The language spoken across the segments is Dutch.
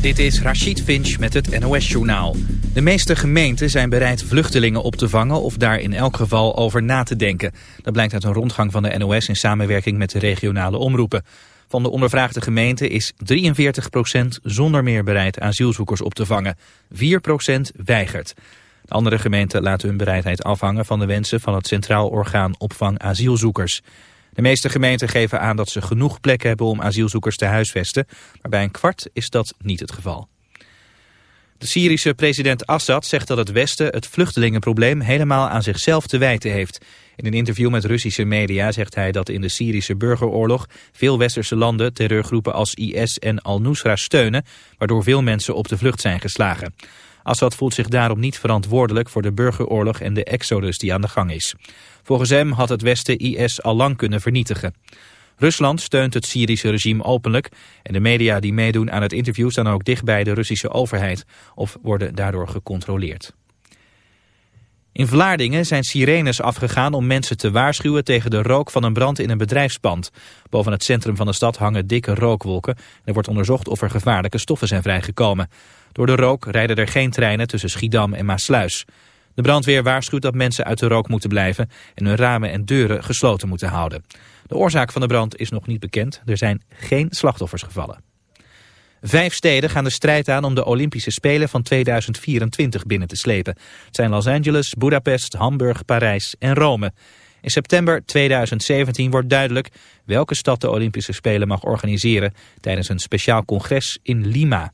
Dit is Rachid Finch met het NOS-journaal. De meeste gemeenten zijn bereid vluchtelingen op te vangen of daar in elk geval over na te denken. Dat blijkt uit een rondgang van de NOS in samenwerking met de regionale omroepen. Van de ondervraagde gemeenten is 43% zonder meer bereid asielzoekers op te vangen. 4% weigert. De andere gemeenten laten hun bereidheid afhangen van de wensen van het Centraal Orgaan Opvang Asielzoekers. De meeste gemeenten geven aan dat ze genoeg plekken hebben om asielzoekers te huisvesten, maar bij een kwart is dat niet het geval. De Syrische president Assad zegt dat het Westen het vluchtelingenprobleem helemaal aan zichzelf te wijten heeft. In een interview met Russische media zegt hij dat in de Syrische burgeroorlog veel westerse landen terreurgroepen als IS en Al-Nusra steunen, waardoor veel mensen op de vlucht zijn geslagen. Assad voelt zich daarom niet verantwoordelijk voor de burgeroorlog en de exodus die aan de gang is. Volgens hem had het Westen IS al lang kunnen vernietigen. Rusland steunt het Syrische regime openlijk en de media die meedoen aan het interview staan ook dicht bij de Russische overheid of worden daardoor gecontroleerd. In Vlaardingen zijn sirenes afgegaan om mensen te waarschuwen tegen de rook van een brand in een bedrijfspand. Boven het centrum van de stad hangen dikke rookwolken. Er wordt onderzocht of er gevaarlijke stoffen zijn vrijgekomen. Door de rook rijden er geen treinen tussen Schiedam en Maasluis. De brandweer waarschuwt dat mensen uit de rook moeten blijven en hun ramen en deuren gesloten moeten houden. De oorzaak van de brand is nog niet bekend. Er zijn geen slachtoffers gevallen. Vijf steden gaan de strijd aan om de Olympische Spelen van 2024 binnen te slepen. Het zijn Los Angeles, Budapest, Hamburg, Parijs en Rome. In september 2017 wordt duidelijk welke stad de Olympische Spelen mag organiseren tijdens een speciaal congres in Lima.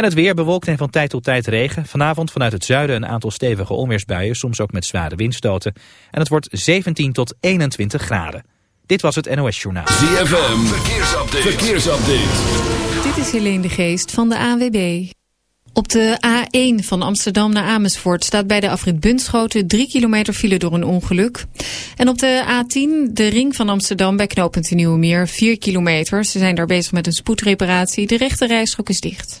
En het weer bewolkt en van tijd tot tijd regen. Vanavond vanuit het zuiden een aantal stevige onweersbuien, soms ook met zware windstoten. En het wordt 17 tot 21 graden. Dit was het NOS Journaal. ZFM, verkeersupdate. verkeersupdate. Dit is Helene de Geest van de ANWB. Op de A1 van Amsterdam naar Amersfoort staat bij de afrit Bunschoten 3 kilometer file door een ongeluk. En op de A10, de ring van Amsterdam bij knooppunt Nieuwe Meer, 4 kilometer. Ze zijn daar bezig met een spoedreparatie. De rechte rijstrook is dicht.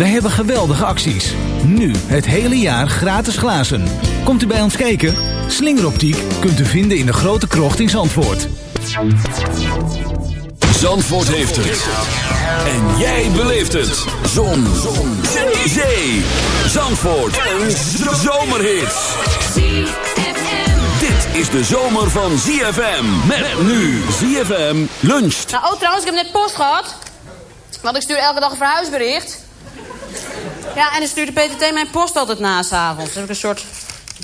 Wij hebben geweldige acties. Nu het hele jaar gratis glazen. Komt u bij ons kijken? Slingeroptiek kunt u vinden in de grote krocht in Zandvoort. Zandvoort heeft het. En jij beleeft het. Zon. Zon. Zee. Zandvoort. Een zomerhit. Dit is de zomer van ZFM. Met nu ZFM luncht. Nou, oh trouwens, ik heb net post gehad. Want ik stuur elke dag een verhuisbericht. Ja, en dan stuurt de PTT mijn post altijd na s'avonds. Daar heb ik een soort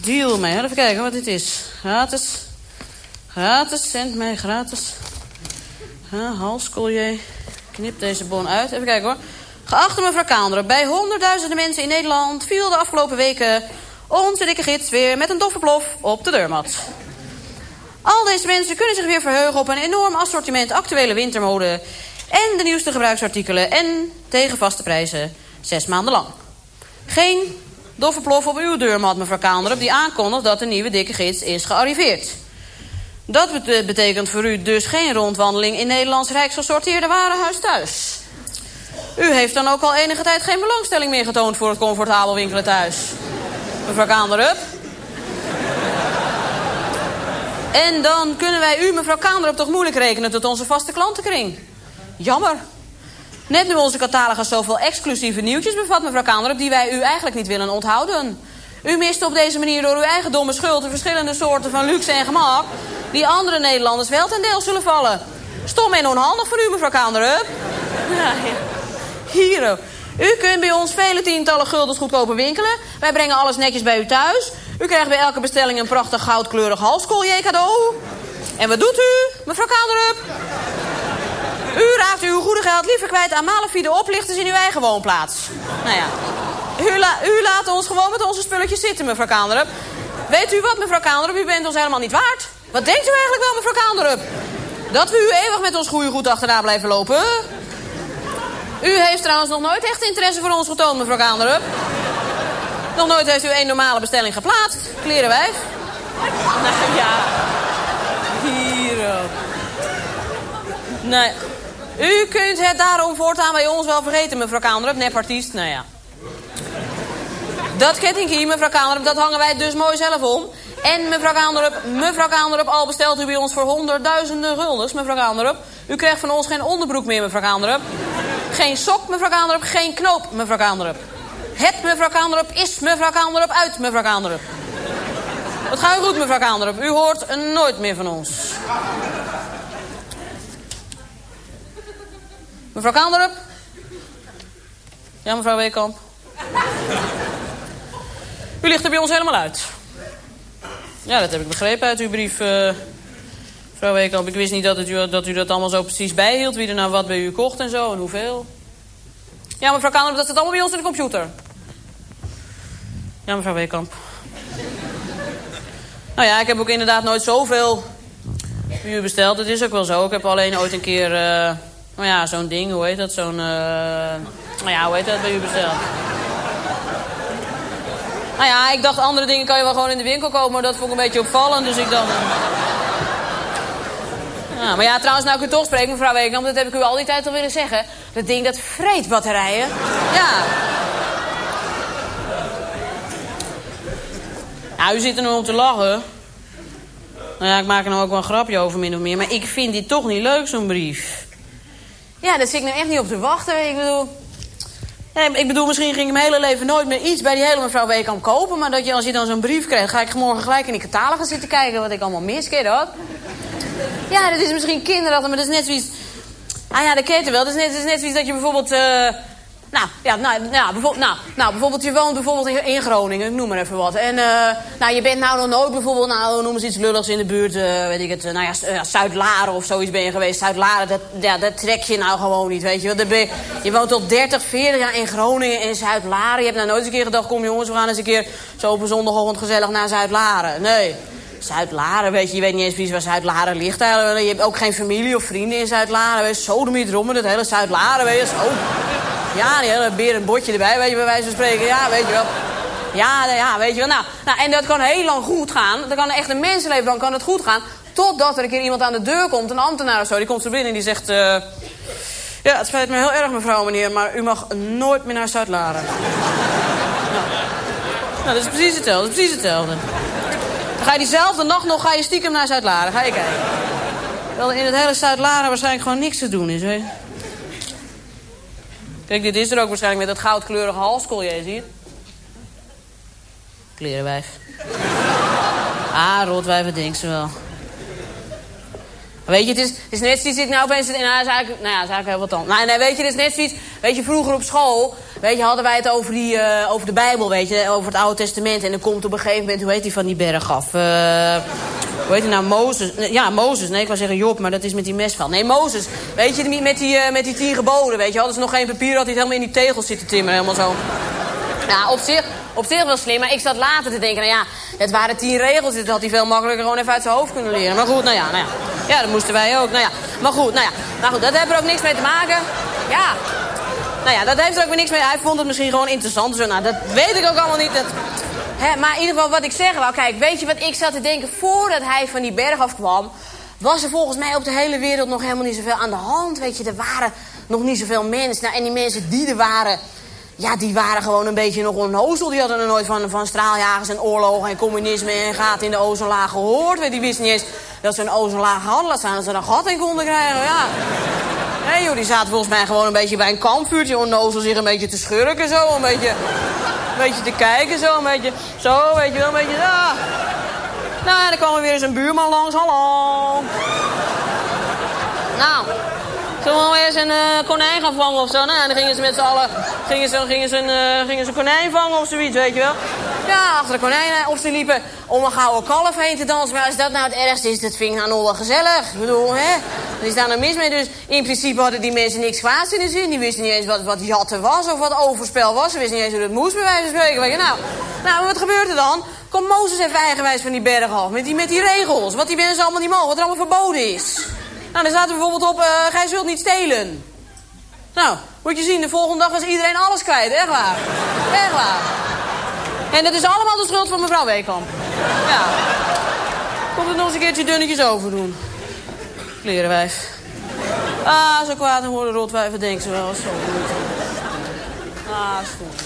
deal mee. Even kijken wat dit is. Gratis. Gratis, zend mij gratis. Ja, halscollier. Knip deze bon uit. Even kijken hoor. Geachte mevrouw Kaanderen, bij honderdduizenden mensen in Nederland... viel de afgelopen weken onze dikke gids weer met een doffe plof op de deurmat. Al deze mensen kunnen zich weer verheugen op een enorm assortiment actuele wintermode... en de nieuwste gebruiksartikelen en tegen vaste prijzen zes maanden lang. Geen doffe plof op uw deurmat, mevrouw Kaanderen... die aankondigt dat de nieuwe dikke gids is gearriveerd. Dat bet- betekent voor u dus geen rondwandeling in Nederlands Rijk gesorteerde warenhuis thuis. U heeft dan ook al enige tijd geen belangstelling meer getoond voor het comfortabel winkelen thuis. Mevrouw Kaanderup? En dan kunnen wij u, mevrouw Kaanderop, toch moeilijk rekenen tot onze vaste klantenkring. Jammer. Net nu onze catalogus zoveel exclusieve nieuwtjes bevat, mevrouw Kaanderop... die wij u eigenlijk niet willen onthouden. U mist op deze manier door uw eigen domme schuld... de verschillende soorten van luxe en gemak... die andere Nederlanders wel ten deel zullen vallen. Stom en onhandig voor u, mevrouw Kaanderop. Ja, ja. Hier. U kunt bij ons vele tientallen guldens goedkoper winkelen. Wij brengen alles netjes bij u thuis. U krijgt bij elke bestelling een prachtig goudkleurig halscollier cadeau. En wat doet u, mevrouw Kaanderup? U raakt uw goede geld liever kwijt aan malafide oplichters in uw eigen woonplaats. Nou ja, u, u laat ons gewoon met onze spulletjes zitten, mevrouw Kaanderup. Weet u wat, mevrouw Kaanderup? U bent ons helemaal niet waard. Wat denkt u eigenlijk wel, mevrouw Kaanderup? Dat we u eeuwig met ons goede goed achterna blijven lopen? U heeft trouwens nog nooit echt interesse voor ons getoond, mevrouw Kaanderup. Nog nooit heeft u een normale bestelling geplaatst. Klerenwijf. Nou ja. Hier ook. Nee. U kunt het daarom voortaan bij ons wel vergeten, mevrouw Kaanderup. Nepartiest, nou ja. Dat kettingkie, mevrouw Kaanderup, dat hangen wij dus mooi zelf om. En mevrouw Kaanderup, mevrouw Kaanderup, al bestelt u bij ons voor honderdduizenden guldens, mevrouw Kaanderup. U krijgt van ons geen onderbroek meer, mevrouw Kaanderup. Geen sok, mevrouw Kaanderup, geen knoop, mevrouw Kaanderup. Het, mevrouw Kaanderup, is mevrouw Kaanderup uit, mevrouw Kaanderup. Het gaat goed, mevrouw Kaanderup. U hoort nooit meer van ons. Mevrouw Kaanderup? Ja, mevrouw Weekamp? U ligt er bij ons helemaal uit. Ja, dat heb ik begrepen uit uw brief, eh mevrouw Weekamp. Ik wist niet dat, u, dat u dat allemaal zo precies bijhield. Wie er nou wat bij u kocht en zo en hoeveel. Ja, mevrouw Kaanderup, dat zit allemaal bij ons in de computer. Ja, mevrouw Weekamp. Nou ja, ik heb ook inderdaad nooit zoveel u besteld. Het is ook wel zo. Ik heb alleen ooit een keer... eh, nou ja, zo'n ding, hoe heet dat? Zo'n... eh, nou ja, hoe heet dat bij u besteld? Nou ja, ik dacht andere dingen kan je wel gewoon in de winkel kopen, maar dat vond ik een beetje opvallend, dus ik dacht... Ja, maar ja, trouwens, nou ik u toch spreek, mevrouw Weekamp, dat heb ik u al die tijd al willen zeggen. Dat ding, dat vreet batterijen. Ja. Ja, u zit er nu om te lachen. Nou ja, ik maak er nou ook wel een grapje over, min of meer. Maar ik vind dit toch niet leuk, zo'n brief. Ja, daar zit ik nou echt niet op te wachten. Ik bedoel... Nee, ik bedoel, misschien ging ik mijn hele leven nooit meer iets bij die hele mevrouw Weekamp kopen. Maar dat je, als je dan zo'n brief krijgt, ga ik morgen gelijk in die catalogus zitten kijken wat ik allemaal mis. Ken dat? Ja, dat is misschien kinderachtig, maar dat is net zoiets... Ah ja, dat ken je wel. Dat is net, is net zoiets dat je bijvoorbeeld... eh, nou, ja, nou, nou, bijvoorbeeld, nou, nou, bijvoorbeeld, je woont bijvoorbeeld in, in Groningen, ik noem maar even wat. En eh, nou, je bent nou nog nooit bijvoorbeeld, nou, noem eens iets lulligs in de buurt, eh, weet ik het, eh, nou ja, Zuid-Laren of zoiets ben je geweest. Zuid-Laren, dat, ja, dat trek je nou gewoon niet, weet je wel. Je, woont al 30, 40 jaar in Groningen, in Zuid-Laren. Je hebt nou nooit eens een keer gedacht, kom jongens, we gaan eens een keer zo op een zondagochtend gezellig naar Zuid-Laren. Nee. Zuid-Laren, weet je, je weet niet eens precies waar Zuid-Laren ligt. Je hebt ook geen familie of vrienden in Zuid-Laren. Weet je, Sodomiet rommen, dat hele Zuid-Laren, weet je, zo. Ja, die hele beer en botje erbij, weet je, bij wijze van spreken. Ja, weet je wel. Ja, ja, weet je wel. Nou, nou, en dat kan heel lang goed gaan. Dat kan echt een mensenleven lang kan het goed gaan. Totdat er een keer iemand aan de deur komt, een ambtenaar of zo. Die komt zo binnen en die zegt... eh, ja, het spijt me heel erg, mevrouw, meneer, maar u mag nooit meer naar Zuid-Laren. nou. nou, dat is precies hetzelfde, dat is precies hetzelfde. Ga je diezelfde nacht nog ga je stiekem naar Zuid-Laren. Ga je kijken. Terwijl in het hele Zuid-Laren waarschijnlijk gewoon niks te doen is, weet. Kijk, dit is er ook waarschijnlijk met dat goudkleurige halscollier, zie je? Klerenwijf. Ah, rotwijf, wat denkt ze wel. Weet je, het is, is net zoiets, ik nou opeens... Nou, dat eigenlijk, nou ja, dat eigenlijk heel wat dan. Nee, nee, weet je, het is net zoiets... Weet je, vroeger op school, weet je, hadden wij het over, die, eh, over de Bijbel, weet je, over het Oude Testament. En dan komt op een gegeven moment, hoe heet die van die berg af? Eh, hoe heet die nou? Mozes. Ja, Mozes. Nee, ik wou zeggen Job, maar dat is met die mesval. Nee, Mozes. Weet je, met die, eh, met die tien geboden, weet je. Hadden ze nog geen papier, had hij het helemaal in die tegels zitten timmeren. Helemaal zo. Ja, op zich, op zich wel slim. Maar ik zat later te denken, nou ja, het waren tien regels. Dit had hij veel makkelijker gewoon even uit zijn hoofd kunnen leren. Maar goed, nou ja, nou ja. Ja, dat moesten wij ook. Nou ja, maar goed, nou ja. Nou goed, dat heeft er ook niks mee te maken. Ja. Nou ja, dat heeft er ook weer niks mee. Hij vond het misschien gewoon interessant. Zo, nou, dat weet ik ook allemaal niet. Dat... Maar in ieder geval wat ik zeggen wou. Kijk, weet je wat ik zat te denken? Voordat hij van die berg afkwam... was er volgens mij op de hele wereld nog helemaal niet zoveel aan de hand. Weet je, er waren nog niet zoveel mensen. Nou, en die mensen die er waren... Ja, die waren gewoon een beetje nog onnozel. Die hadden er nooit van, van straaljagers en oorlogen en communisme en gaten in de ozonlaag gehoord. Die wisten niet eens dat ze een ozonlaag hadden. Dat ze er een gat in konden krijgen, ja. Nee joh, die zaten volgens mij gewoon een beetje bij een kampvuurtje onnozel zich een beetje te schurken zo. Een beetje, een beetje te kijken zo, een beetje zo, weet je wel, een beetje... Ah. Nou, en dan kwam er weer eens een buurman langs, hallo. Nou, Zullen we eens een eh, konijn gaan vangen of zo? Nou, en dan gingen ze met z'n allen gingen ze, gingen, ze een, eh, gingen ze een konijn vangen of zoiets, weet je wel. Ja, achter de konijnen. Of ze liepen om een gouden kalf heen te dansen. Maar als dat nou het ergste is, dat vind ik nou wel gezellig. Ik bedoel, hè? Er is daar nou mis mee. Dus in principe hadden die mensen niks kwaads in de zin. Die wisten niet eens wat, wat jatten was of wat overspel was. Ze wisten niet eens hoe het moest, bij wijze van spreken. Nou, nou, wat gebeurt er dan? Komt Mozes even eigenwijs van die berg af. Met die, met die regels. Wat die mensen allemaal niet mogen. Wat er allemaal verboden is. Nou, dan staat er bijvoorbeeld op, uh, gij zult niet stelen. Nou, moet je zien, de volgende dag was iedereen alles kwijt. Echt waar. Echt waar. En dat is allemaal de schuld van mevrouw Weekamp. Ja. Komt het nog eens een keertje dunnetjes over doen. Klerenwijf. Ah, zo kwaad en hoorde rotwijven denken ze wel. Zo goed. Ah, is goed.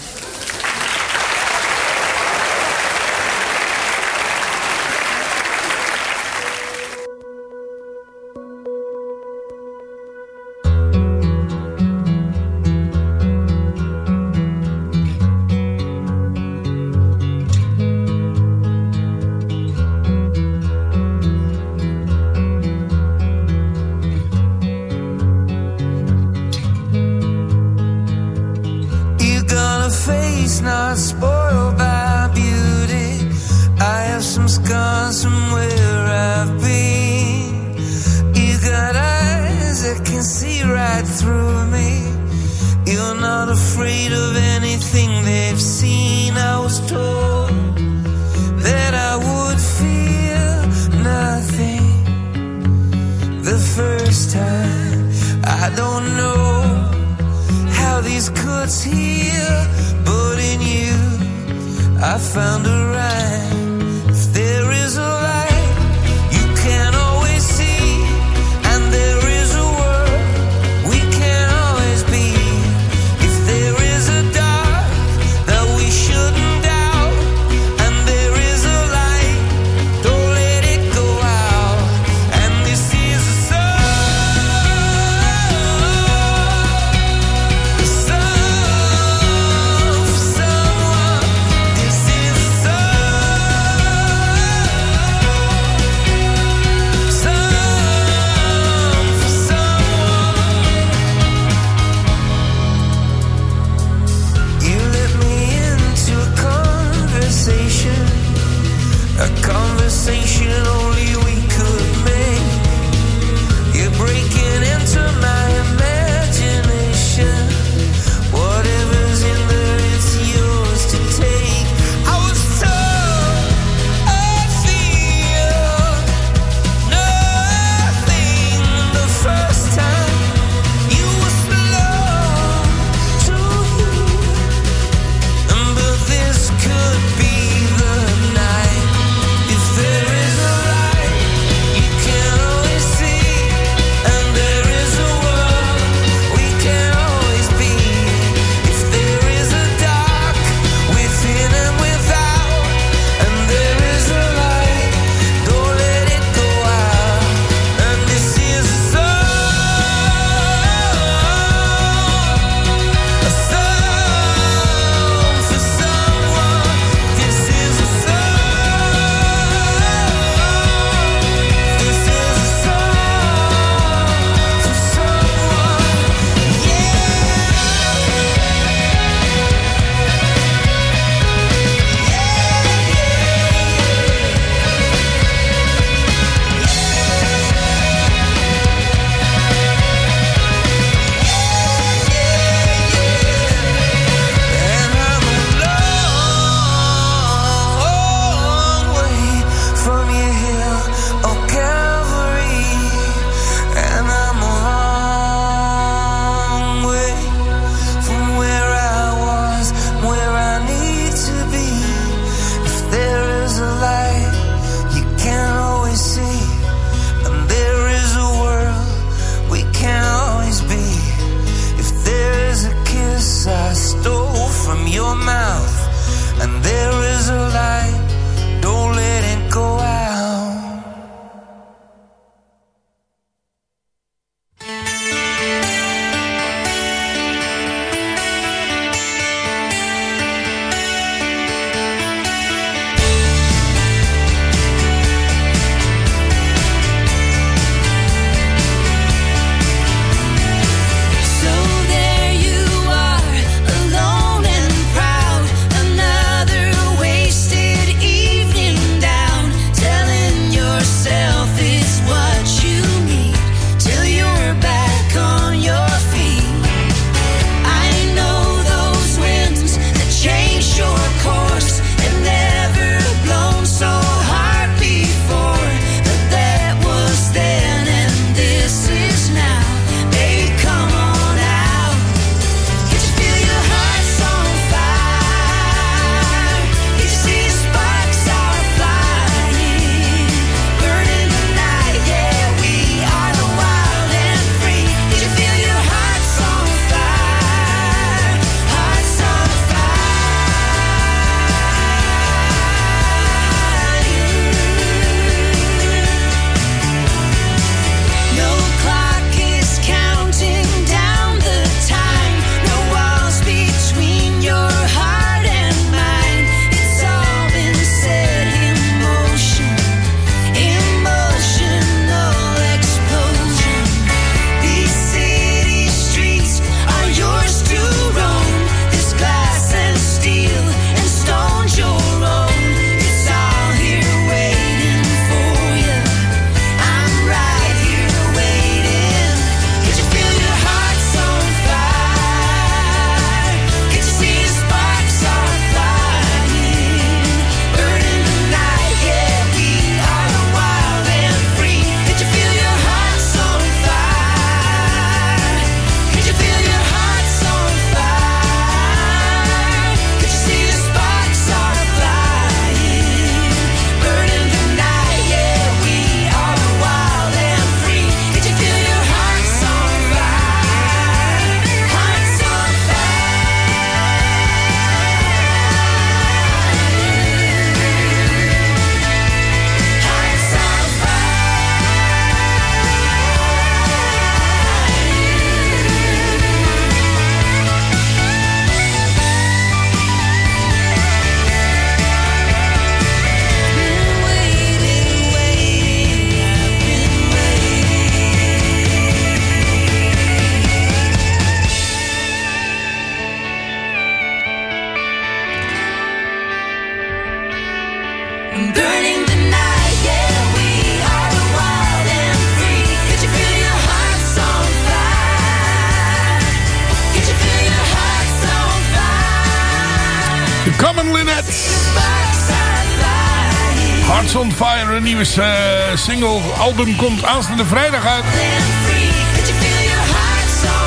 Nieuwe eh, single. Album komt aanstaande vrijdag uit.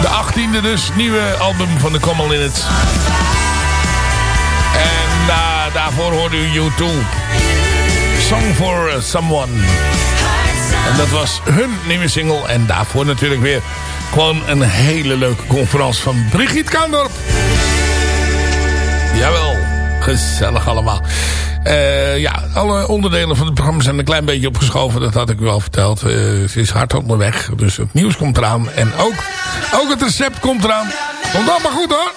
De 18e dus, nieuwe album van de Common Linnets. En uh, daarvoor hoorde u U2. Song for Someone. En dat was hun nieuwe single. En daarvoor natuurlijk weer gewoon een hele leuke conferentie van Brigitte Kaandorp. Jawel, gezellig allemaal. Uh, ja, alle onderdelen van het programma zijn een klein beetje opgeschoven. Dat had ik u al verteld. Uh, ze is hard onderweg. Dus het nieuws komt eraan. En ook, ook het recept komt eraan. Komt allemaal goed hoor.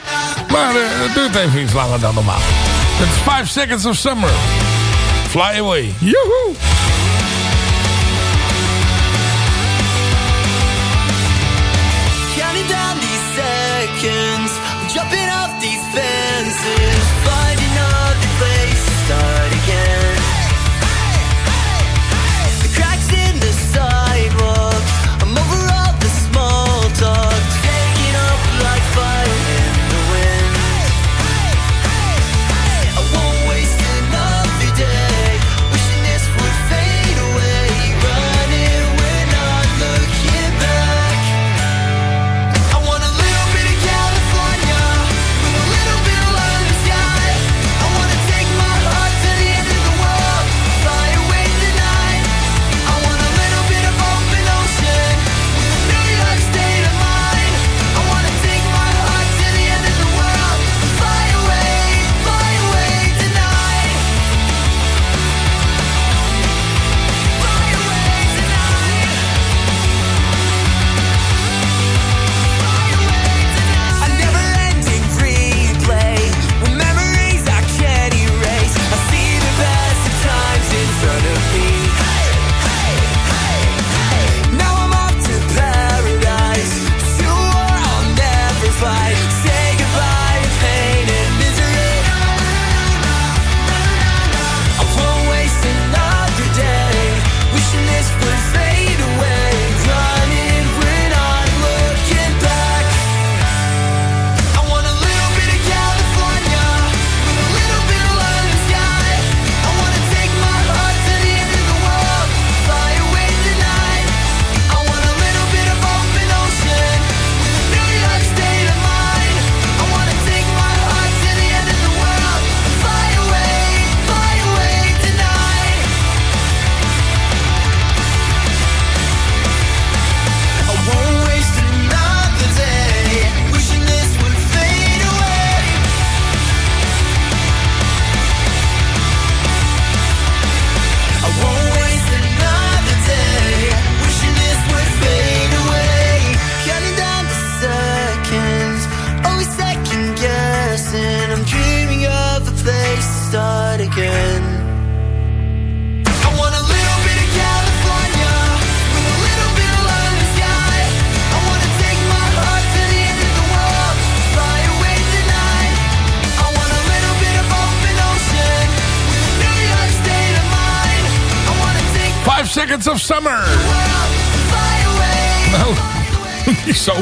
Maar uh, het duurt even iets langer dan normaal. Het is 5 Seconds of Summer. Fly away. Joehoe. Off these fences, talk,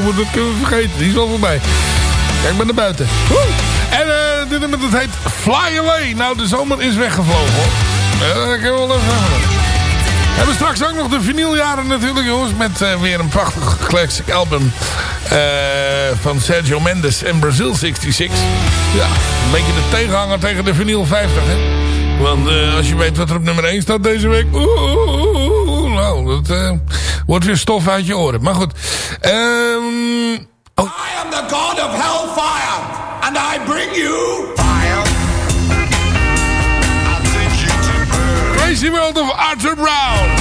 zomer, dat kunnen we vergeten. Die is wel voorbij. Kijk maar naar buiten. En eh dit nummer dat heet Fly Away. Nou, de zomer is weggevlogen hoor. Dat kan ik wel even. We hebben straks ook nog de vinyljaren natuurlijk jongens. Met eh, weer een prachtig classic album. eh, van Sergio Mendes en Brazil 66. Ja, een beetje de tegenhanger tegen de vinyl 50 hè. Want als je weet wat er op nummer 1 staat deze week. Oeh, oeh, oeh, nou, dat wordt weer stof uit je oren. Maar goed. Ehm oh, I am the god of hellfire, and I bring you fire. Crazy World of Arthur Brown.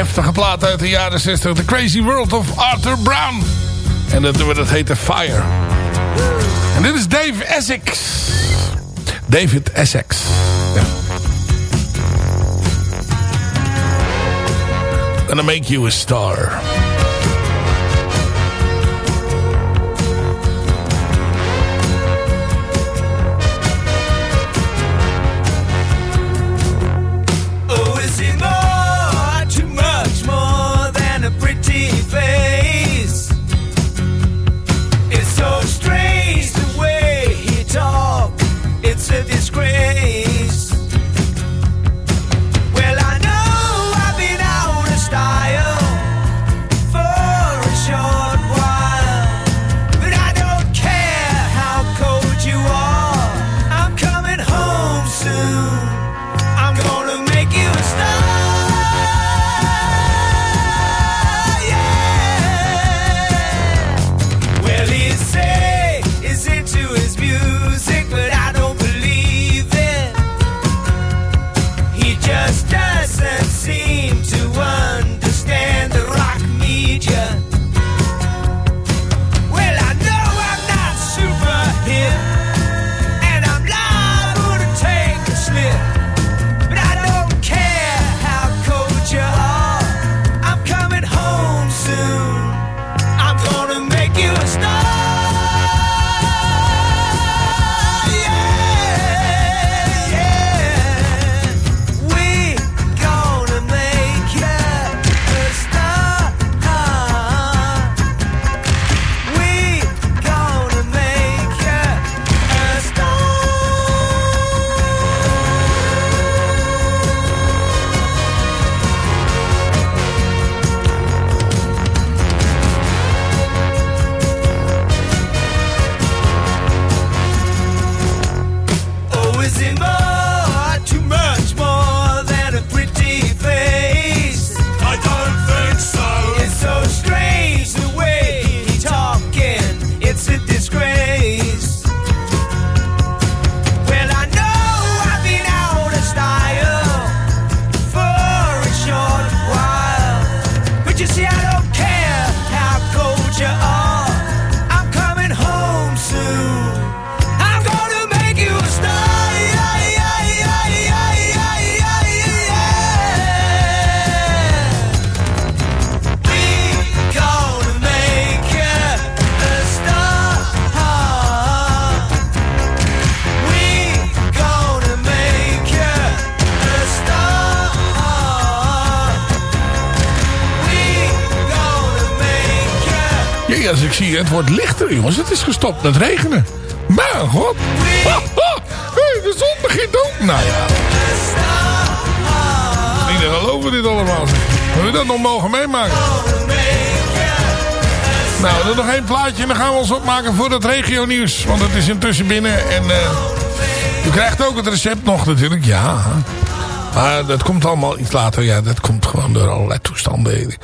Heftige platen uit de jaren 60. The Crazy World of Arthur Brown. En dat, dat heette Fire. En dit is Dave Essex. David Essex. Ja. Gonna make you a star. Als ik zie, het wordt lichter, jongens. Het is gestopt met regenen. Maar, god. Ha, de zon begint ook. Nou ja. Niet dit allemaal. Hebben we dat nog mogen meemaken? Nou, dan nog één plaatje en dan gaan we ons opmaken voor het regio nieuws. Want het is intussen binnen en eh, u krijgt ook het recept nog natuurlijk. Ja, maar dat komt allemaal iets later. Ja, dat komt gewoon door allerlei toestanden.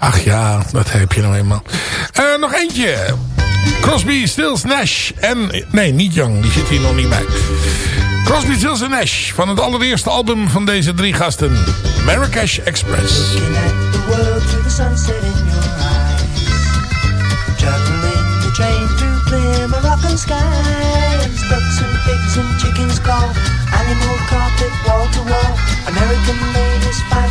Ach ja, dat heb je nou eenmaal. Eh, nog eentje. Crosby, Stills, Nash en... Nee, niet Young. Die zit hier nog niet bij. Crosby, Stills en Nash. Van het allereerste album van deze drie gasten. Marrakesh Express. Looking at the world through the sunset in your eyes. Juggling the train through clear Moroccan skies. Ducks and pigs and chickens call. Animal carpet wall to wall. American ladies five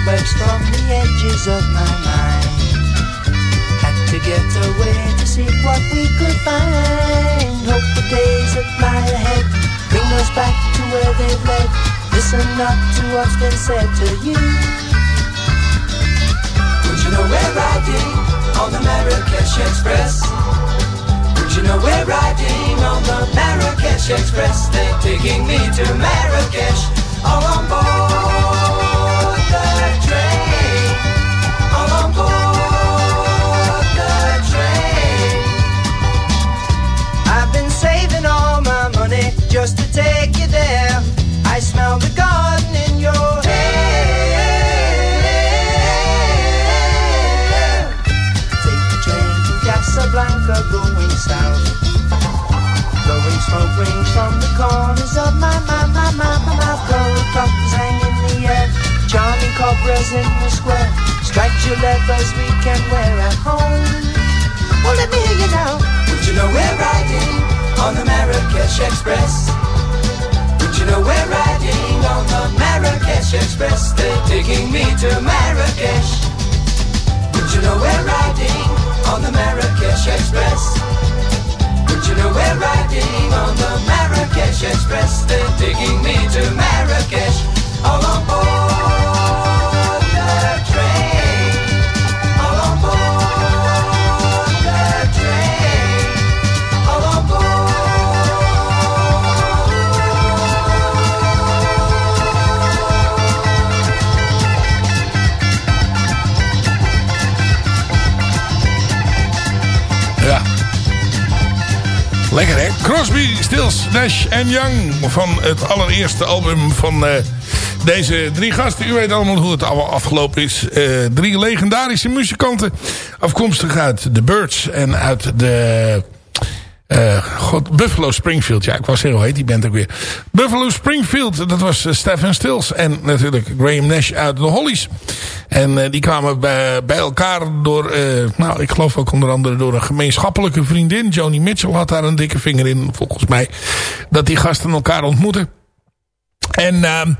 cobwebs from the edges of my mind. Had to get away to seek what we could find. Hope the days that lie ahead bring us back to where they've led. Listen not to what's been said to you. Don't you know we're riding on the Marrakesh Express? Don't you know we're riding on the Marrakesh Express? They're taking me to Marrakesh, all on board just to take you there. I smell the garden in your hair. Take the train to Casablanca, going south. Blowing smoke rings from the corners of my, my, my, my, my mouth. Gold drops hang in the air. Charming cobras in the square. Stripes your levers; we can wear at home. Well, let me hear you now. Would you know we're riding? On the Marrakesh Express? Would you know we're riding on the Marrakesh Express? They're taking me to Marrakesh. Would you know we're riding on the Marrakesh Express? Would you know we're riding on the Marrakesh Express? They're taking me to Marrakesh. All on board Lekker hè? Crosby, Stills, Nash en Young van het allereerste album van eh, deze drie gasten. U weet allemaal hoe het allemaal afgelopen is. Eh, drie legendarische muzikanten afkomstig uit The Birds en uit de... eh, God, Buffalo Springfield. Ja, ik was hoe heet die band ook weer? Buffalo Springfield, dat was eh, Stephen Stills. En natuurlijk Graham Nash uit de Hollies. En eh, die kwamen bij, bij elkaar door, nou, ik geloof ook onder andere door een gemeenschappelijke vriendin. Joni Mitchell had daar een dikke vinger in, volgens mij. Dat die gasten elkaar ontmoeten. En ehm,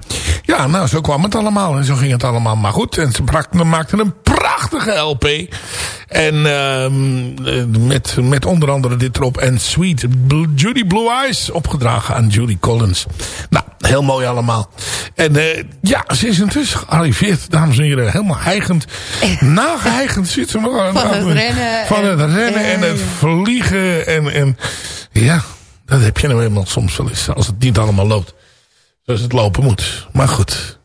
ja, nou, zo kwam het allemaal. En zo ging het allemaal. Maar goed, en ze maakten een prachtige LP. En ehm, eh, met, met onder andere dit erop. En Sweet Judy Blue Eyes. Opgedragen aan Judy Collins. Nou, heel mooi allemaal. En eh, ja, ze is intussen gearriveerd, dames en heren. Helemaal heigend. Nageheigend zit ze nog. Van het rennen Van het en- rennen en het vliegen. En, en ja, dat heb je nou eenmaal soms wel eens. Als het niet allemaal loopt zoals het lopen moet. Maar goed.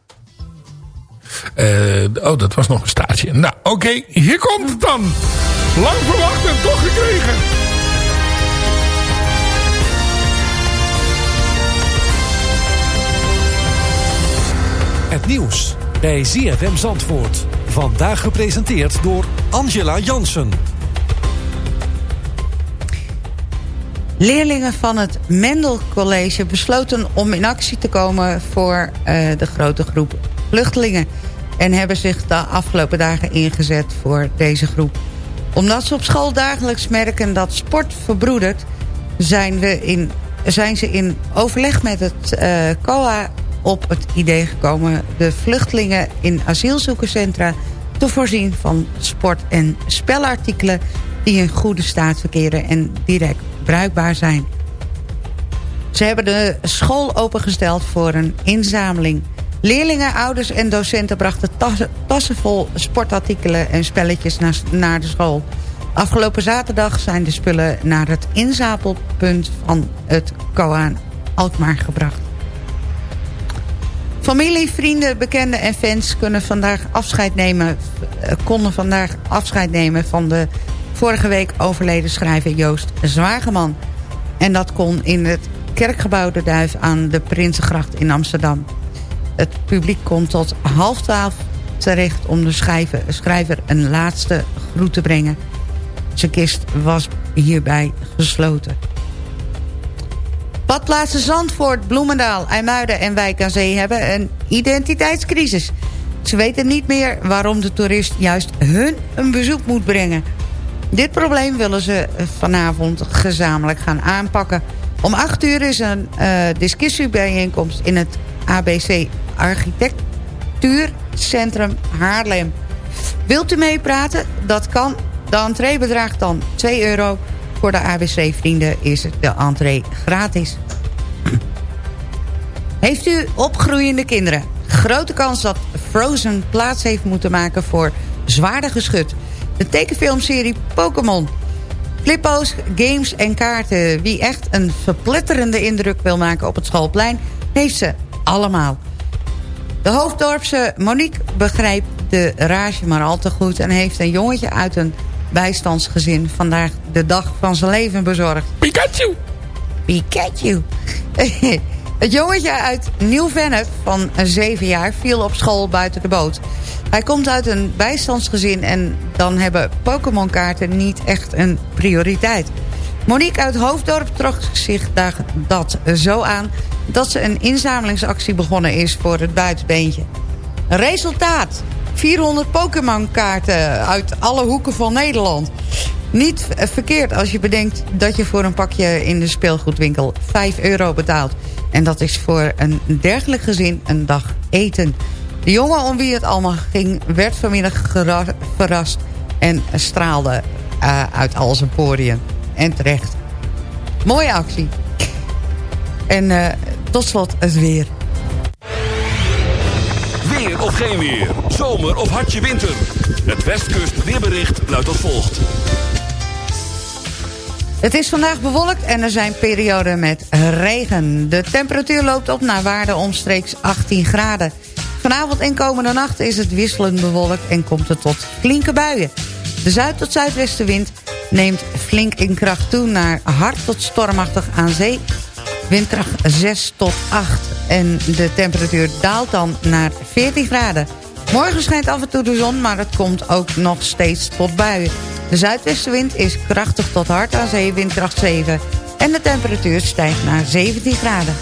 Eh, oh, dat was nog een staartje. Nou, oké, hier komt het dan. Lang verwacht en toch gekregen. Het nieuws bij ZFM Zandvoort. Vandaag gepresenteerd door Angela Jansen. Leerlingen van het Mendel College besloten om in actie te komen voor eh, de grote groep vluchtelingen. En hebben zich de afgelopen dagen ingezet voor deze groep. Omdat ze op school dagelijks merken dat sport verbroedert... zijn, we in, zijn ze in overleg met het eh, COA op het idee gekomen... de vluchtelingen in asielzoekerscentra te voorzien van sport- en spelartikelen... die in goede staat verkeren en direct bruikbaar zijn. Ze hebben de school opengesteld voor een inzameling. Leerlingen, ouders en docenten brachten tassen, vol sportartikelen en spelletjes naar, naar de school. Afgelopen zaterdag zijn de spullen naar het inzapelpunt van het Koaan Alkmaar gebracht. Familie, vrienden, bekenden en fans kunnen vandaag afscheid nemen, eh, konden vandaag afscheid nemen van de vorige week overleden schrijver Joost Zwageman. En dat kon in het kerkgebouw De Duif aan de Prinsengracht in Amsterdam. Het publiek kon tot half twaalf terecht om de schrijver, een laatste groet te brengen. Zijn kist was hierbij gesloten. Badplaatsen Zandvoort, Bloemendaal, IJmuiden en Wijk aan Zee hebben een identiteitscrisis. Ze weten niet meer waarom de toerist juist hun een bezoek moet brengen. Dit probleem willen ze vanavond gezamenlijk gaan aanpakken. Om 8 uur is een uh, discussiebijeenkomst in het ABC Architectuurcentrum Haarlem. Wilt u meepraten? Dat kan. De entree bedraagt dan 2 euro. Voor de ABC-vrienden is de entree gratis. Heeft u opgroeiende kinderen? Grote kans dat Frozen plaats heeft moeten maken voor Zwaarder Geschut. De tekenfilmserie Pokémon. Flippo's, games en kaarten. Wie echt een verpletterende indruk wil maken op het schoolplein... heeft ze allemaal. De hoofddorpse Monique begrijpt de rage maar al te goed... en heeft een jongetje uit een bijstandsgezin... vandaag de dag van zijn leven bezorgd. Pikachu! Pikachu! Het jongetje uit Nieuw-Vennep van 7 jaar viel op school buiten de boot. Hij komt uit een bijstandsgezin en dan hebben Pokémon-kaarten niet echt een prioriteit. Monique uit Hoofddorp trok zich daar dat zo aan... dat ze een inzamelingsactie begonnen is voor het buitenbeentje. Resultaat! 400 Pokémon kaarten uit alle hoeken van Nederland. Niet verkeerd als je bedenkt dat je voor een pakje in de speelgoedwinkel 5 euro betaalt. En dat is voor een dergelijk gezin een dag eten. De jongen om wie het allemaal ging werd vanmiddag verrast en straalde eh, uit al zijn poriën. En terecht. Mooie actie. En eh, tot slot het weer. Weer of geen weer. Zomer of hartje winter. Het Westkust weerbericht luidt als volgt. Het is vandaag bewolkt en er zijn perioden met regen. De temperatuur loopt op naar waarde omstreeks 18 graden. Vanavond en komende nacht is het wisselend bewolkt en komt het tot flinke buien. De zuid- tot zuidwestenwind neemt flink in kracht toe naar hard tot stormachtig aan zee. Windkracht 6 tot 8 en de temperatuur daalt dan naar 14 graden. Morgen schijnt af en toe de zon, maar het komt ook nog steeds tot buien. De zuidwestenwind is krachtig tot hard aan zee, windkracht 7. En de temperatuur stijgt naar 17 graden.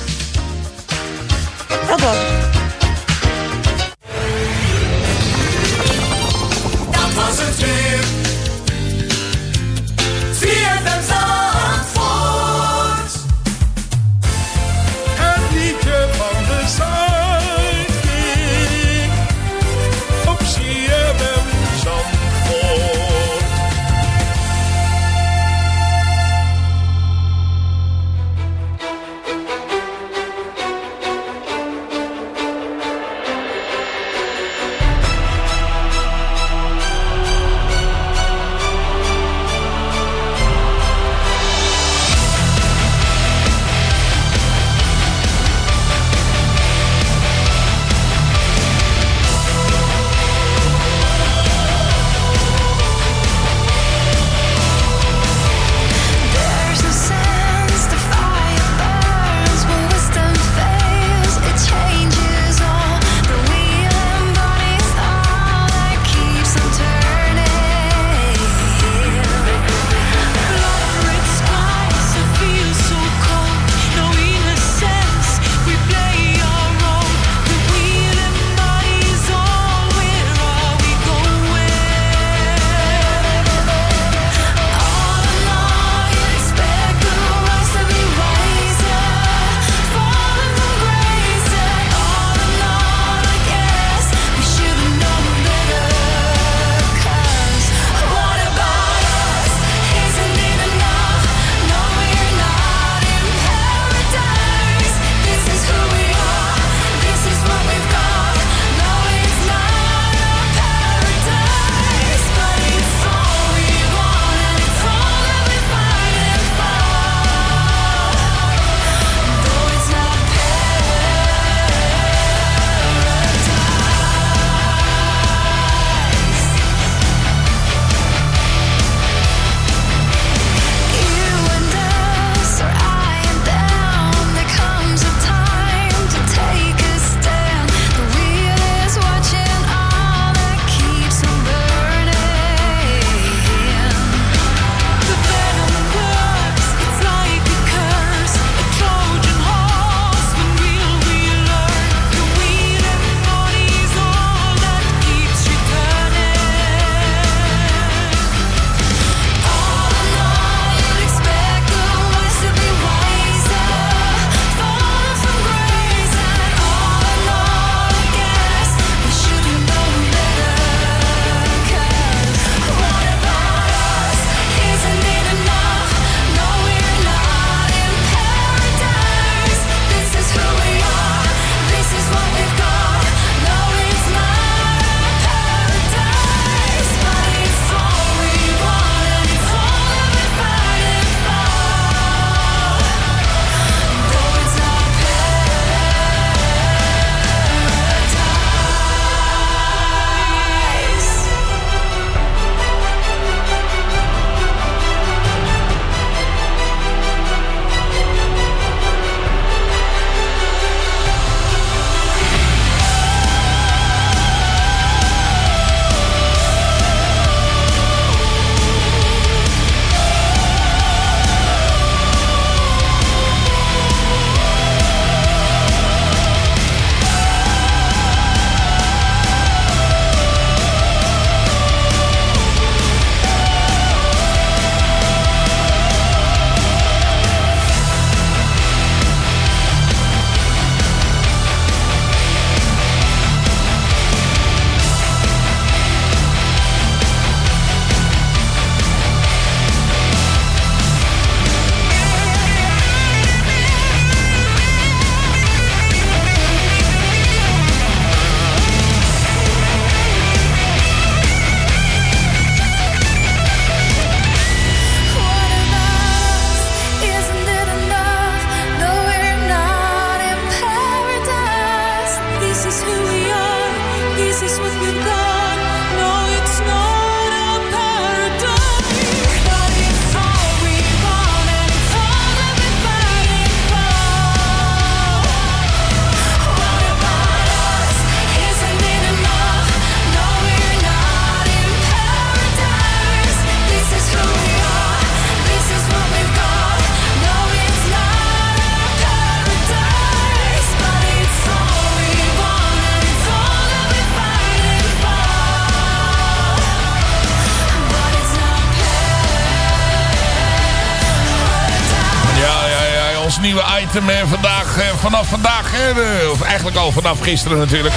Item eh, vandaag, eh, vanaf vandaag, hè, of eigenlijk al vanaf gisteren natuurlijk,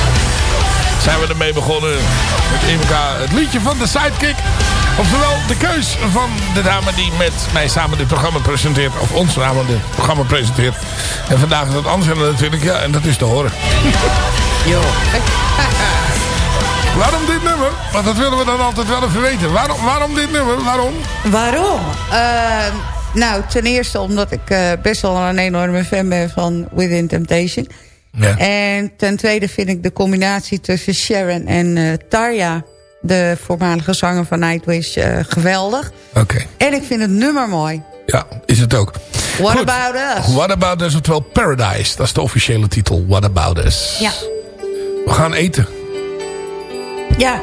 zijn we ermee begonnen met Imka, het liedje van de Sidekick. Oftewel de keus van de dame die met mij samen dit programma presenteert, of ons samen dit programma presenteert. En vandaag is dat Angela natuurlijk, ja, en dat is te horen. Waarom dit nummer? Want dat willen we dan altijd wel even weten. Waarom, waarom dit nummer? Waarom? Waarom? Eh, nou, ten eerste omdat ik eh, best wel een enorme fan ben van Within Temptation. Ja. En ten tweede vind ik de combinatie tussen Sharon en eh, Tarja... de voormalige zanger van Nightwish, eh, geweldig. Oké, En ik vind het nummer mooi. ja, is het ook. What Goed. about us? What About Us, oftewel Paradise. Dat is de officiële titel, What About Us. Ja. We gaan eten. Ja.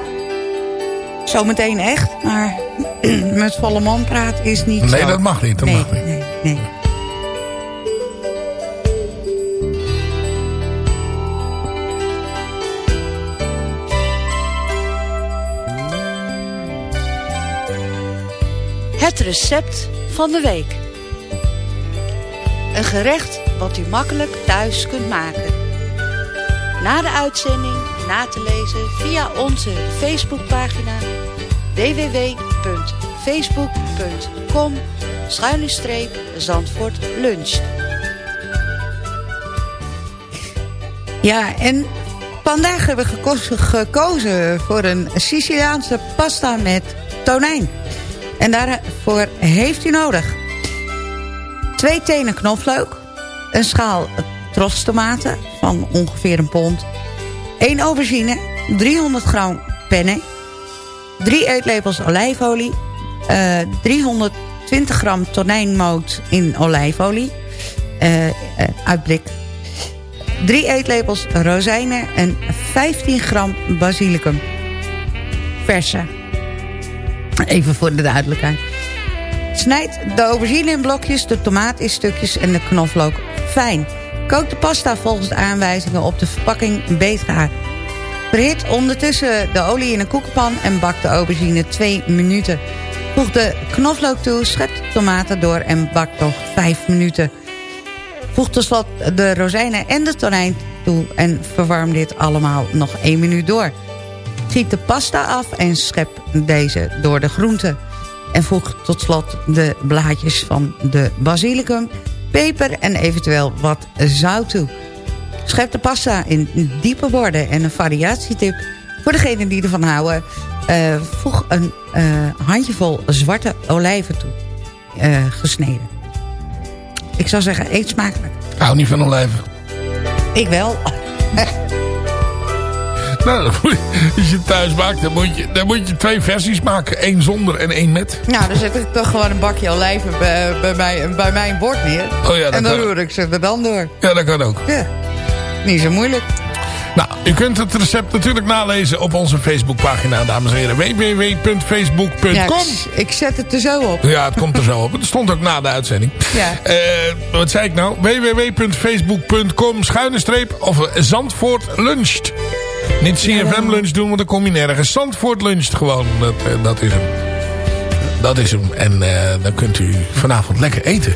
Zometeen echt, maar met volle man praten is niet Nee, zo. dat mag niet, dat nee, mag niet. Nee, nee. Het recept van de week. Een gerecht wat u makkelijk thuis kunt maken. Na de uitzending na te lezen via onze Facebookpagina www.facebook.com schuine Zandvoort Lunch. Ja, en vandaag hebben we geko- gekozen voor een Siciliaanse pasta met tonijn. En daarvoor heeft u nodig... twee tenen knoflook... een schaal trostomaten van ongeveer een pond... één aubergine, 300 gram penne... drie eetlepels olijfolie... eh, 320 gram tonijnmoot in olijfolie... eh, eh, uit blik 3 eetlepels rozijnen en 15 gram basilicum. Verse. Even voor de duidelijkheid. Snijd de aubergine in blokjes, de tomaat in stukjes en de knoflook fijn. Kook de pasta volgens de aanwijzingen op de verpakking beetgaar. Verhit ondertussen de olie in een koekenpan en bak de aubergine 2 minuten. Voeg de knoflook toe, schep de tomaten door en bak nog 5 minuten. Voeg tot slot de rozijnen en de tonijn toe en verwarm dit allemaal nog 1 minuut door. Giet de pasta af en schep deze door de groenten. En voeg tot slot de blaadjes van de basilicum, peper en eventueel wat zout toe. Schep de pasta in diepe borden en een variatietip voor degenen die ervan houden. eh, voeg een eh, handjevol zwarte olijven toe, eh, gesneden. Ik zou zeggen, eet smakelijk. Ik hou niet van olijven. Ik wel. Nou, als je het thuis maakt, dan moet, je, dan moet je twee versies maken. Eén zonder en één met. Nou, dan zet ik toch gewoon een bakje olijven bij, bij, mij, bij mijn bord neer. Oh ja, dat en dan kan. roer ik ze er dan door. Ja, dat kan ook. Ja, niet zo moeilijk. Nou, u kunt het recept natuurlijk nalezen op onze Facebookpagina, dames en heren. www.facebook.com Ja, ik, ik zet het er zo op. Ja, het komt er zo op. Het stond ook na de uitzending. Ja. Eh, wat zei ik nou? www.facebook.com schuine streep of eh, Zandvoort luncht. Niet CFM lunch doen, want dan kom je nergens. Zandvoort luncht gewoon. Dat, eh, dat is hem. Dat is hem. En dan kunt u vanavond lekker eten.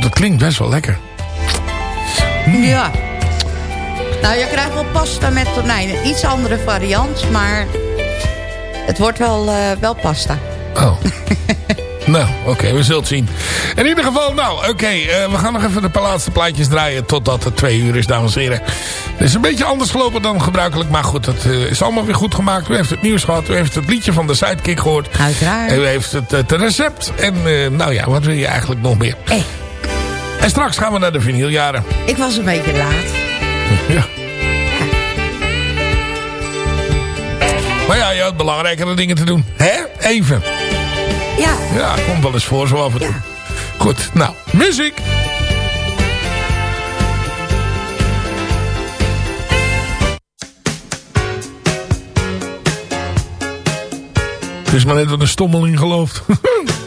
Dat klinkt best wel lekker. Ja. Nou, je krijgt wel pasta met tonijn. Een iets andere variant, maar het wordt wel, eh, wel pasta. Oh. nou, oké, we zullen het zien. In ieder geval, nou, oké. eh, we gaan nog even de paar laatste plaatjes draaien totdat het twee uur is, dames en heren. Het is een beetje anders gelopen dan gebruikelijk. Maar goed, het eh, is allemaal weer goed gemaakt. U heeft het nieuws gehad. U heeft het liedje van de Sidekick gehoord. Uiteraard. En u heeft het, het recept. En nou ja, wat wil je eigenlijk nog meer? Hey. En straks gaan we naar de vinyljaren. Ik was een beetje laat. Ja. Maar ja, je had belangrijkere dingen te doen. Hè? Even. Ja. Ja, komt wel eens voor zo af en toe. Goed, nou, muziek. Het is maar net wat een stommeling gelooft.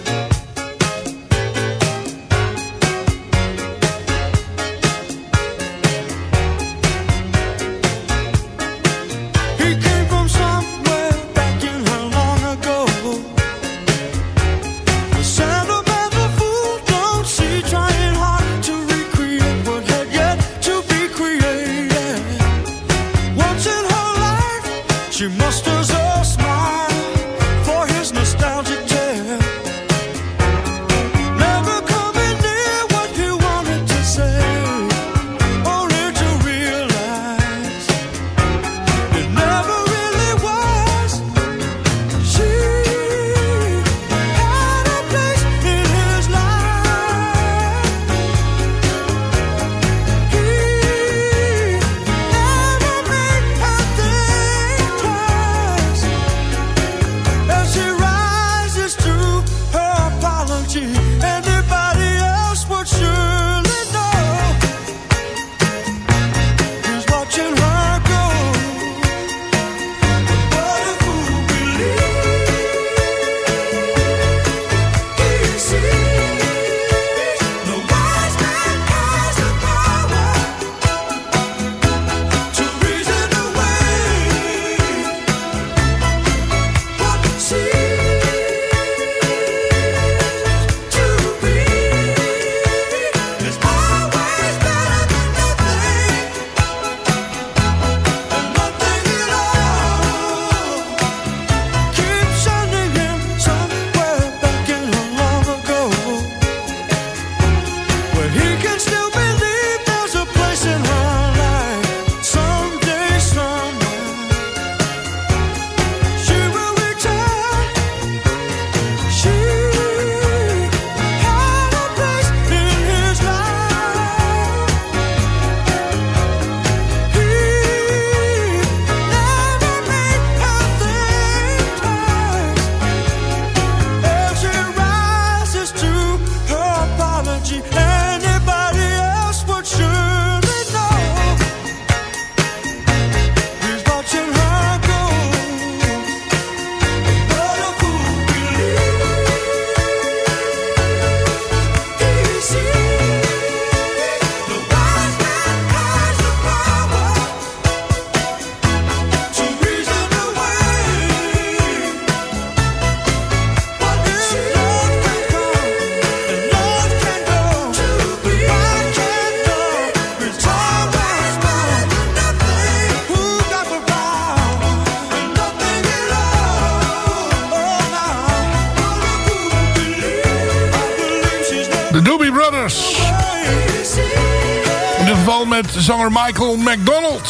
Michael McDonald.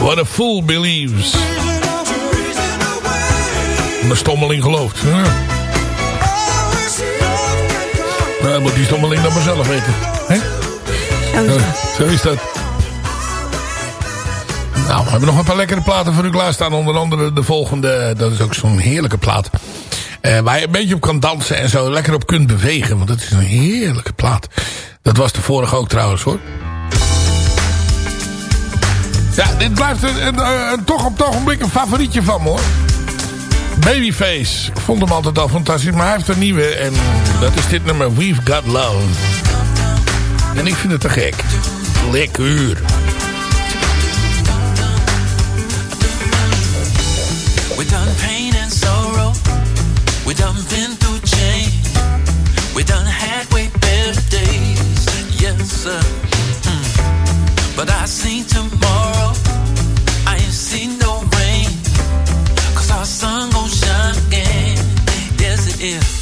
What a fool believes. De stommeling gelooft. Ja. Nou, moet die stommeling dan maar zelf weten. Hè? Zo, zo is dat. Nou, we hebben nog een paar lekkere platen voor u klaarstaan. Onder andere de volgende. Dat is ook zo'n heerlijke plaat. Eh, waar je een beetje op kan dansen en zo lekker op kunt bewegen. Want dat is een heerlijke plaat. Dat was de vorige ook trouwens hoor. Ja, dit blijft een, een, een- toch op het ogenblik een favorietje van me hoor. Babyface. Ik vond hem altijd al fantastisch. Maar hij heeft een nieuwe. En dat is dit nummer We've Got Love. En ik vind het te gek. Lekker. yeah.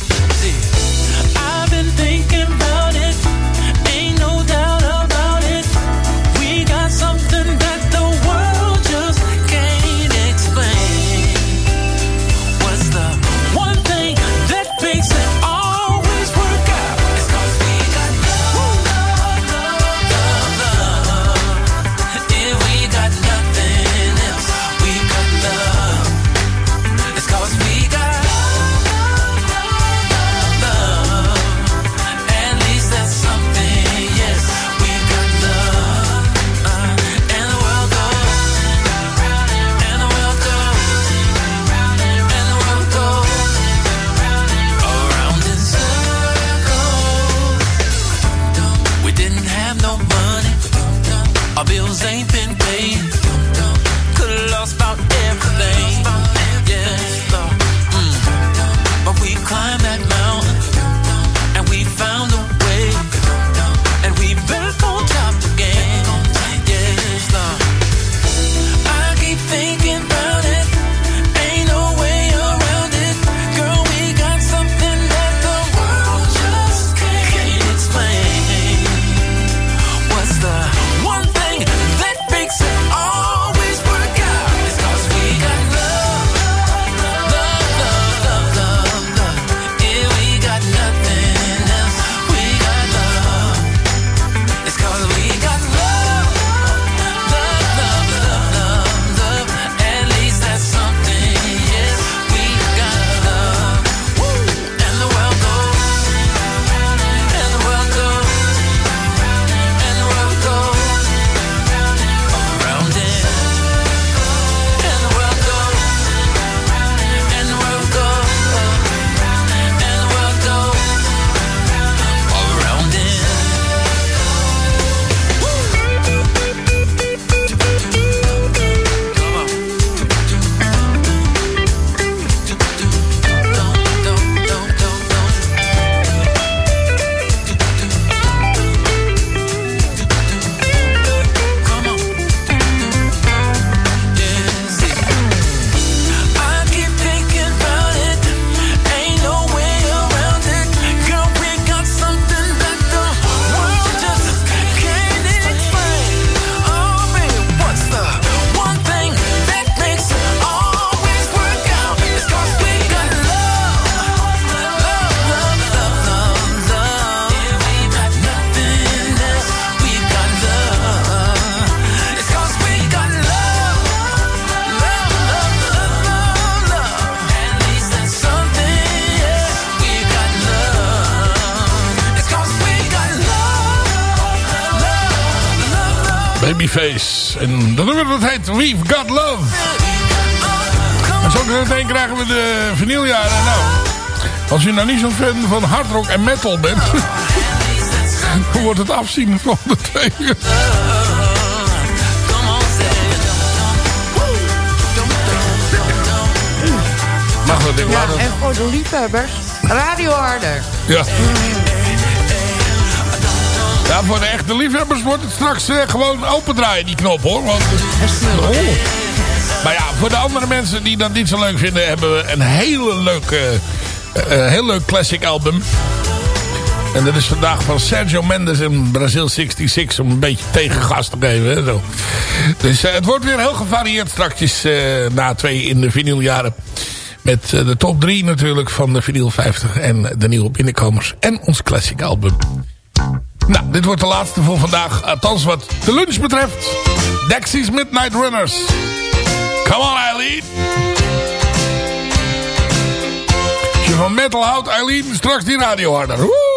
Als u nou niet zo'n fan van hardrock en metal bent... dan wordt het afzien van de twee uur. Mag dat ding Ja, laten? en voor de liefhebbers, Radio Harder. Ja. Ja, voor de echte liefhebbers wordt het straks eh, gewoon opendraaien, die knop hoor. Want, oh. Maar ja, voor de andere mensen die dat niet zo leuk vinden, hebben we een hele leuke, eh, eh, heel leuk classic album. En dat is vandaag van Sergio Mendes in Brazil 66 om een beetje tegengas te geven. Zo. Dus eh, het wordt weer heel gevarieerd straks na twee in de vinyljaren. Met de top 3 natuurlijk van de vinyl 50 en de nieuwe binnenkomers. En ons classic album. Nou, dit wordt de laatste voor vandaag. Althans wat de lunch betreft. Dexys Midnight Runners. Come on Eileen. Van metal houdt Eileen, straks die radio harder. Woe!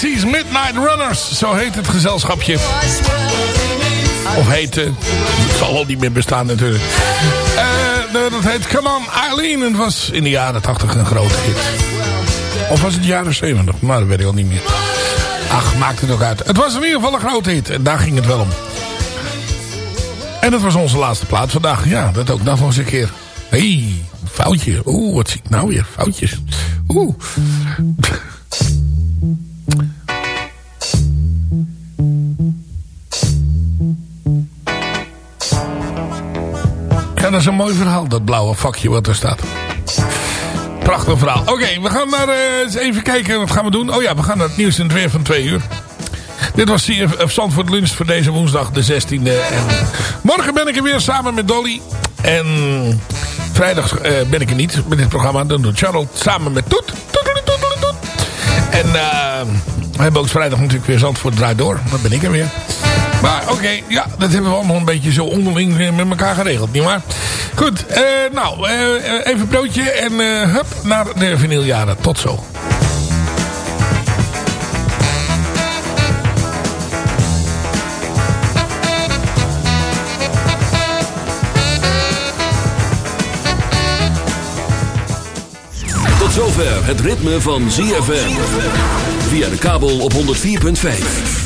Dixie's Midnight Runners. Zo heet het gezelschapje. Of heette. Het zal wel niet meer bestaan natuurlijk. Eh, dat heet Come On Eileen. En was in de jaren 80 een grote hit. Of was het jaren 70? Nou, dat weet ik al niet meer. Ach, maakt het ook uit. Het was in ieder geval een grote hit. En daar ging het wel om. En dat was onze laatste plaat vandaag. Ja, dat ook nog eens een keer. Hey, foutje. Oeh, wat zie ik nou weer? Foutjes. Oeh. Dat is een mooi verhaal, dat blauwe vakje wat er staat. Prachtig verhaal. Oké, we gaan naar eh, eens even kijken. Wat gaan we doen? Oh ja, we gaan naar het nieuws in het weer van twee uur. Dit was CF Zandvoort Lunch voor deze woensdag de 16e. En morgen ben ik er weer samen met Dolly. En vrijdag eh, ben ik er niet met dit programma. Dan doet Charlotte samen met Toet. En eh, we hebben ook vrijdag natuurlijk weer Zandvoort draait door. Dan ben ik er weer. Maar oké, ja, dat hebben we allemaal een beetje zo onderling eh, met elkaar geregeld, nietwaar? Goed, eh, nou, eh, even broodje en hup naar de vinyljaren. Tot zo. Tot zover het ritme van ZFM. Via de kabel op 104.5.